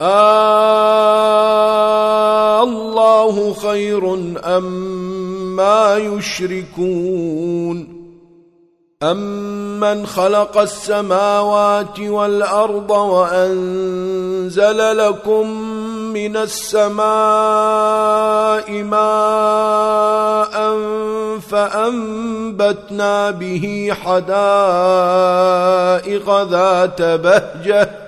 آه، الله خير أم ما يشركون؟ أم من خلق السماوات والأرض وأنزل لكم من السماء ماء فأنبتنا به حدائق ذات بهجة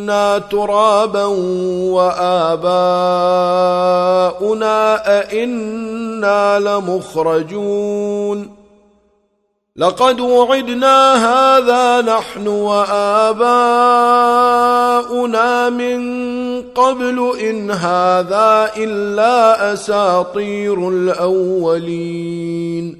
كنا ترابا وآباؤنا أئنا لمخرجون لقد وعدنا هذا نحن وآباؤنا من قبل إن هذا إلا أساطير الأولين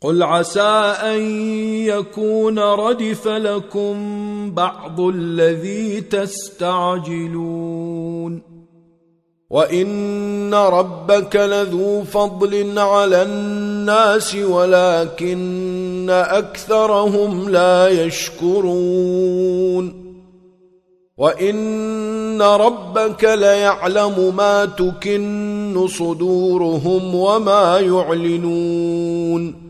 قل عسى أن يكون ردف لكم بعض الذي تستعجلون وإن ربك لذو فضل على الناس ولكن أكثرهم لا يشكرون وَإِنَّ رَبَّكَ لَيَعْلَمُ مَا تُكِنُّ صُدُورُهُمْ وَمَا يُعْلِنُونَ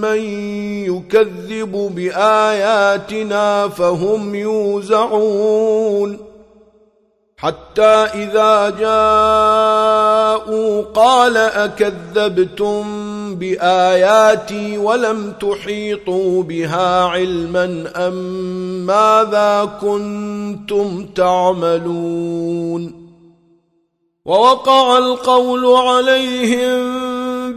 من يكذب بآياتنا فهم يوزعون. حتى إذا جاءوا قال أكذبتم بآياتي ولم تحيطوا بها علما أَمَّاذَا كنتم تعملون. ووقع القول عليهم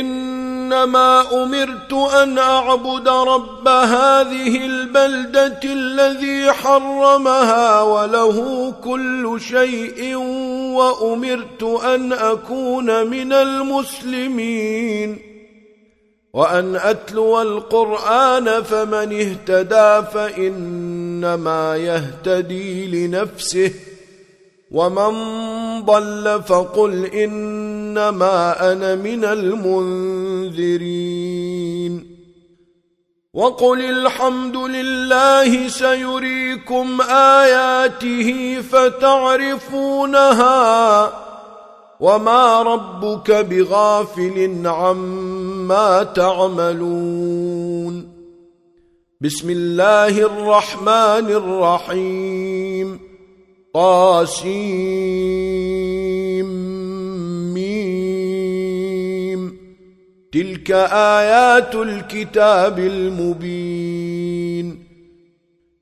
إنما أمرت أن أعبد رب هذه البلدة الذي حرمها وله كل شيء وأمرت أن أكون من المسلمين. وأن أتلو القرآن فمن اهتدى فإنما يهتدي لنفسه. ومن ضل فقل إنما أنا من المنذرين. وقل الحمد لله سيريكم آياته فتعرفونها وما ربك بغافل عما تعملون. بسم الله الرحمن الرحيم. طاسيم ميم تلك آيات الكتاب المبين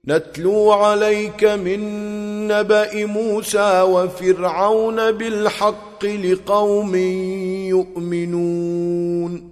نتلو عليك من نبأ موسى وفرعون بالحق لقوم يؤمنون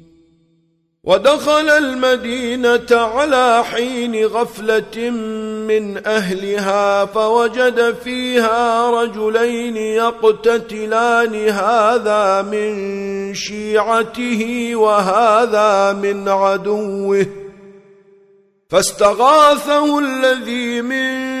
ودخل المدينة على حين غفلة من أهلها فوجد فيها رجلين يقتتلان. هذا من شيعته وهذا من عدوه. فاستغاثه الذي من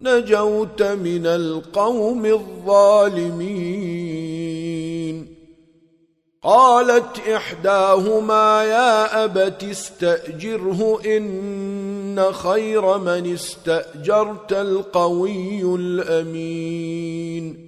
نجوت من القوم الظالمين قالت إحداهما يا أبت استأجره إن خير من استأجرت القوي الأمين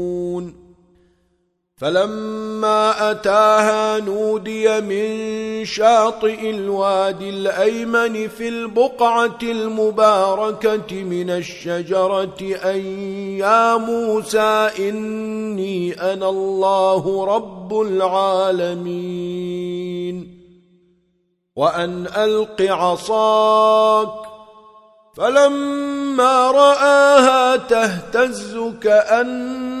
فلما أتاها نودي من شاطئ الوادي الأيمن في البقعة المباركة من الشجرة أن يا موسى إني أنا الله رب العالمين. وأن ألق عصاك. فلما رآها تهتز كأن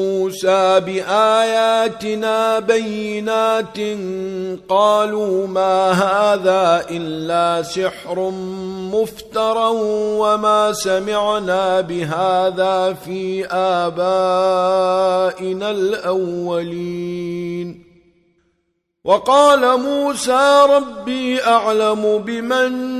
موسى بآياتنا بينات قالوا ما هذا إلا سحر مفترى وما سمعنا بهذا في آبائنا الأولين. وقال موسى ربي أعلم بمن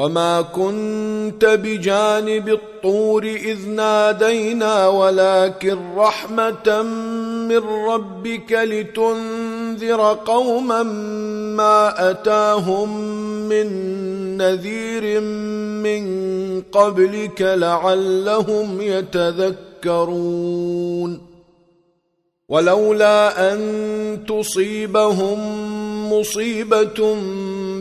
وما كنت بجانب الطور إذ نادينا ولكن رحمة من ربك لتنذر قوما ما أتاهم من نذير من قبلك لعلهم يتذكرون ولولا أن تصيبهم مصيبة مصيبة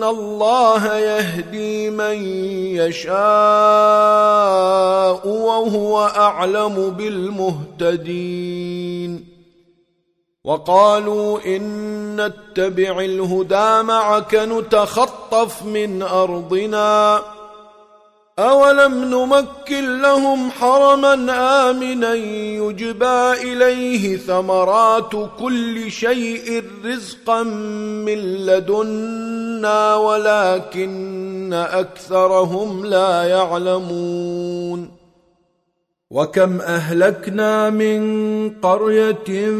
ان الله يهدي من يشاء وهو اعلم بالمهتدين وقالوا ان اتبع الهدى معك نتخطف من ارضنا أولم نمكن لهم حرما آمنا يجبى إليه ثمرات كل شيء رزقا من لدنا ولكن أكثرهم لا يعلمون وكم أهلكنا من قرية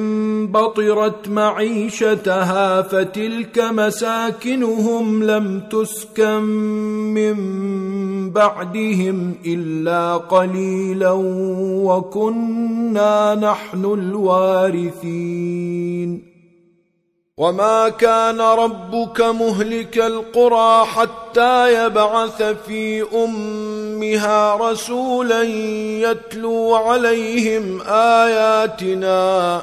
بطرت معيشتها فتلك مساكنهم لم تسكن من بعدهم إلا قليلا وكنا نحن الوارثين. وما كان ربك مهلك القرى حتى يبعث في أمها رسولا يتلو عليهم آياتنا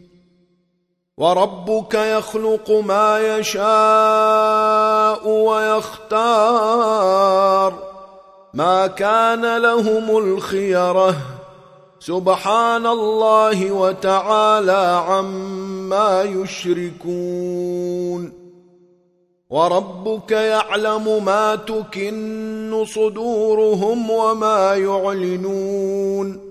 وربك يخلق ما يشاء ويختار. ما كان لهم الخيرة. سبحان الله وتعالى عما يشركون. وربك يعلم ما تكن صدورهم وما يعلنون.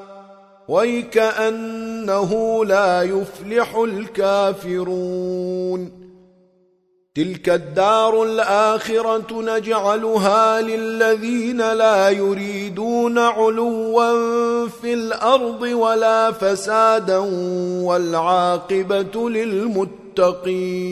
ويكأنه لا يفلح الكافرون تلك الدار الآخرة نجعلها للذين لا يريدون علوا في الأرض ولا فسادا والعاقبة للمتقين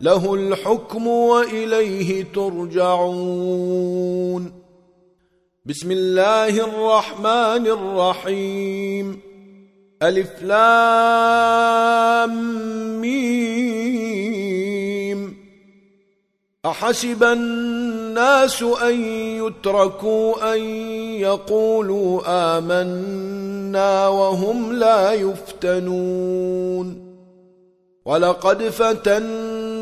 له الحكم وإليه ترجعون. بسم الله الرحمن الرحيم. ألف لام ميم. أحسب الناس أن يتركوا أن يقولوا آمنا وهم لا يفتنون. ولقد فتنوا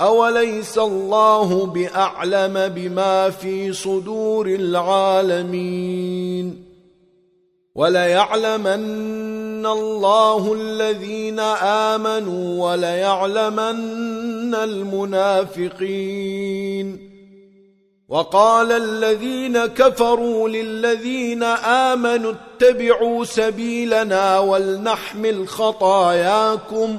اوليس الله باعلم بما في صدور العالمين وليعلمن الله الذين امنوا وليعلمن المنافقين وقال الذين كفروا للذين امنوا اتبعوا سبيلنا ولنحمل خطاياكم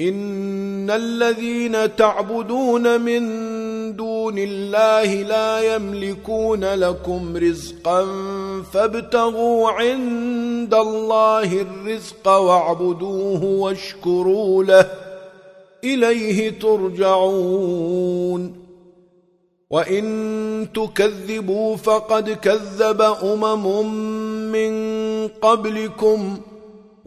ان الذين تعبدون من دون الله لا يملكون لكم رزقا فابتغوا عند الله الرزق واعبدوه واشكروا له اليه ترجعون وان تكذبوا فقد كذب امم من قبلكم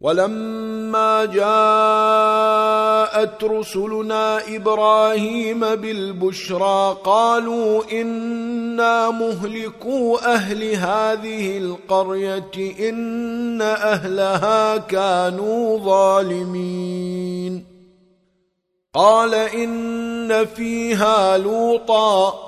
ولما جاءت رسلنا إبراهيم بالبشرى قالوا إنا مُهْلِكُو أهل هذه القرية إن أهلها كانوا ظالمين قال إن فيها لوطا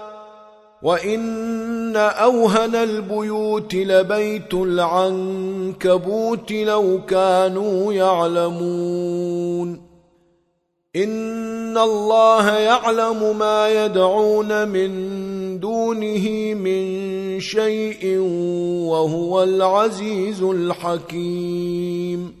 وَإِنَّ أَوْهَنَ الْبُيُوتِ لَبَيْتُ الْعَنْكَبُوتِ لَوْ كَانُوا يَعْلَمُونَ إِنَّ اللَّهَ يَعْلَمُ مَا يَدْعُونَ مِنْ دُونِهِ مِنْ شَيْءٍ وَهُوَ الْعَزِيزُ الْحَكِيمُ